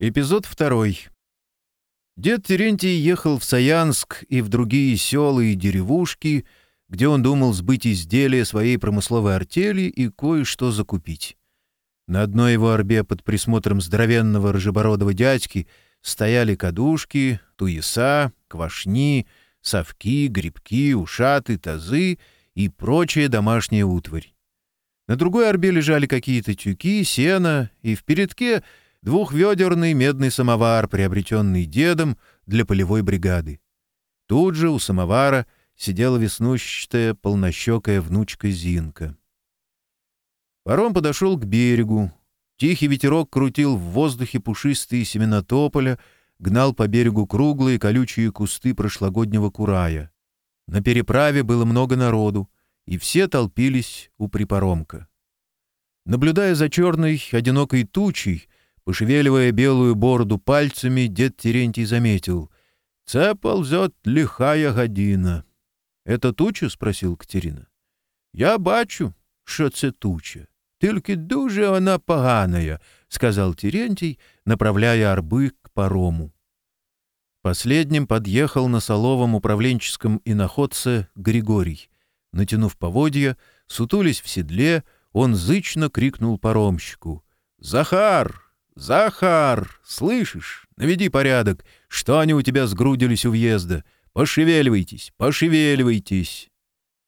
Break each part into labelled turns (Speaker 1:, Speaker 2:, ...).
Speaker 1: Эпизод второй. Дед Терентий ехал в Саянск и в другие села и деревушки, где он думал сбыть изделия своей промысловой артели и кое-что закупить. На одной его орбе под присмотром здоровенного рыжебородого дядьки стояли кадушки, туеса, квашни, совки, грибки, ушаты, тазы и прочая домашняя утварь. На другой орбе лежали какие-то тюки, сено, и в передке — двухведерный медный самовар, приобретенный дедом для полевой бригады. Тут же у самовара сидела веснущая полнощекая внучка Зинка. Паром подошел к берегу. Тихий ветерок крутил в воздухе пушистые семена тополя, гнал по берегу круглые колючие кусты прошлогоднего курая. На переправе было много народу, и все толпились у припоромка. Наблюдая за черной, одинокой тучей, Пошевеливая белую бороду пальцами, дед Терентий заметил. «Це ползет лихая година». «Это туча?» — спросил Катерина. «Я бачу, что це туча. Только дуже она поганая», — сказал Терентий, направляя арбы к парому. Последним подъехал на соловом управленческом иноходце Григорий. Натянув поводья, сутулись в седле, он зычно крикнул паромщику. «Захар, «Захар, слышишь? Наведи порядок. Что они у тебя сгрудились у въезда? Пошевеливайтесь, пошевеливайтесь!»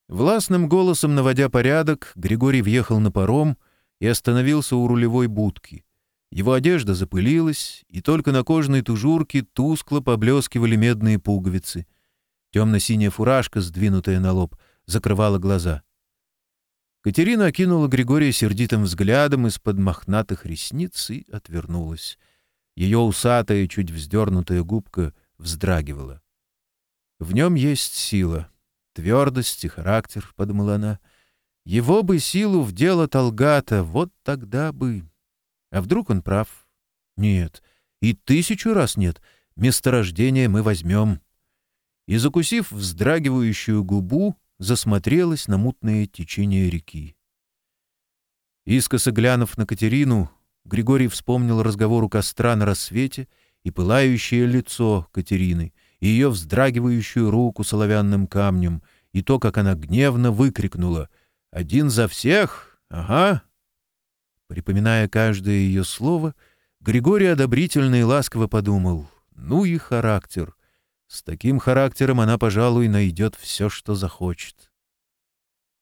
Speaker 1: Властным голосом наводя порядок, Григорий въехал на паром и остановился у рулевой будки. Его одежда запылилась, и только на кожаной тужурке тускло поблескивали медные пуговицы. Темно-синяя фуражка, сдвинутая на лоб, закрывала глаза — Катерина окинула Григория сердитым взглядом из-под мохнатых ресниц и отвернулась. Ее усатая, чуть вздернутая губка вздрагивала. «В нем есть сила, твердость и характер», — подумала она. «Его бы силу в дело Толгата, вот тогда бы...» А вдруг он прав? «Нет, и тысячу раз нет. Месторождение мы возьмем». И, закусив вздрагивающую губу, засмотрелась на мутное течение реки. Искоса глянув на Катерину, Григорий вспомнил разговор у костра на рассвете и пылающее лицо Катерины, и ее вздрагивающую руку соловянным камнем, и то, как она гневно выкрикнула «Один за всех! Ага!» Припоминая каждое ее слово, Григорий одобрительно и ласково подумал «Ну и характер! С таким характером она, пожалуй, найдет все, что захочет.